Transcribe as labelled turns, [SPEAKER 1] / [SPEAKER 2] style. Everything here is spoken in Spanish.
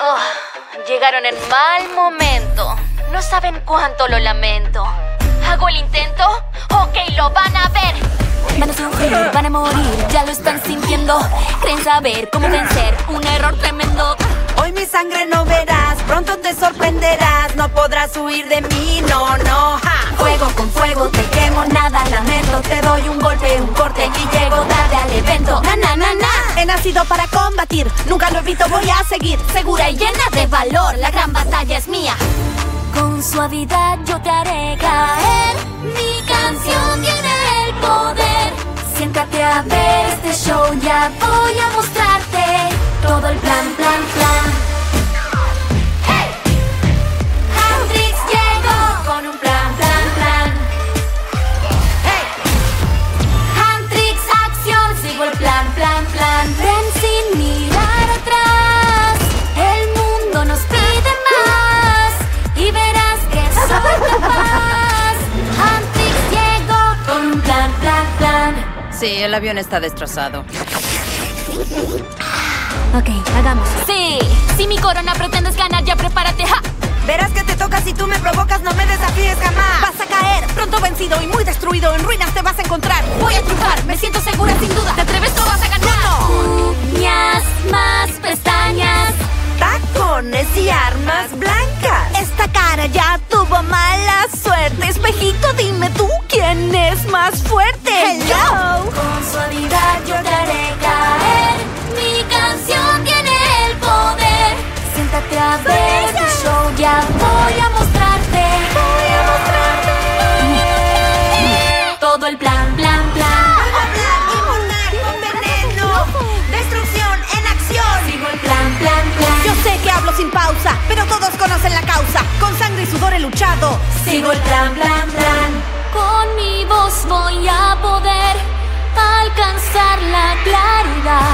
[SPEAKER 1] Oh, llegaron en mal momento. No saben cuánto lo lamento. ¿Hago el intento? Ok, lo van a ver.
[SPEAKER 2] Van a sufrir, van a morir, ya lo están sintiendo. Creen saber cómo vencer un error tremendo.
[SPEAKER 3] Hoy mi sangre no verás, pronto te sorprenderás. No podrás huir de mí, no, no. He nacido para combatir, nunca lo evito, voy a seguir.
[SPEAKER 2] Segura y llena de valor, la gran batalla es mía. Con suavidad yo te haré caer. Mi canción tiene el poder. Siéntate a ver este show, ya voy a mostrarte
[SPEAKER 3] Sí, el avión está destrozado.
[SPEAKER 2] Ok, hagamos. Sí, si mi corona pretendes ganar, ya prepárate. Ja.
[SPEAKER 3] Verás que te toca si tú me provocas, no me desafíes jamás.
[SPEAKER 4] Vas a caer, pronto vencido y muy destruido. En ruinas te vas a encontrar. Voy a triunfar, me siento segura
[SPEAKER 2] a ver este show, ya voy a mostrarte. Voy a mostrarte. Todo el plan, plan, plan.
[SPEAKER 3] Hablar y morder con veneno. Destrucción en acción.
[SPEAKER 2] Sigo el plan, plan, plan.
[SPEAKER 4] Yo sé que hablo sin pausa, pero todos conocen la causa. Con sangre y sudor he luchado.
[SPEAKER 2] Sigo el plan, plan, plan. Con mi voz voy a poder alcanzar la claridad.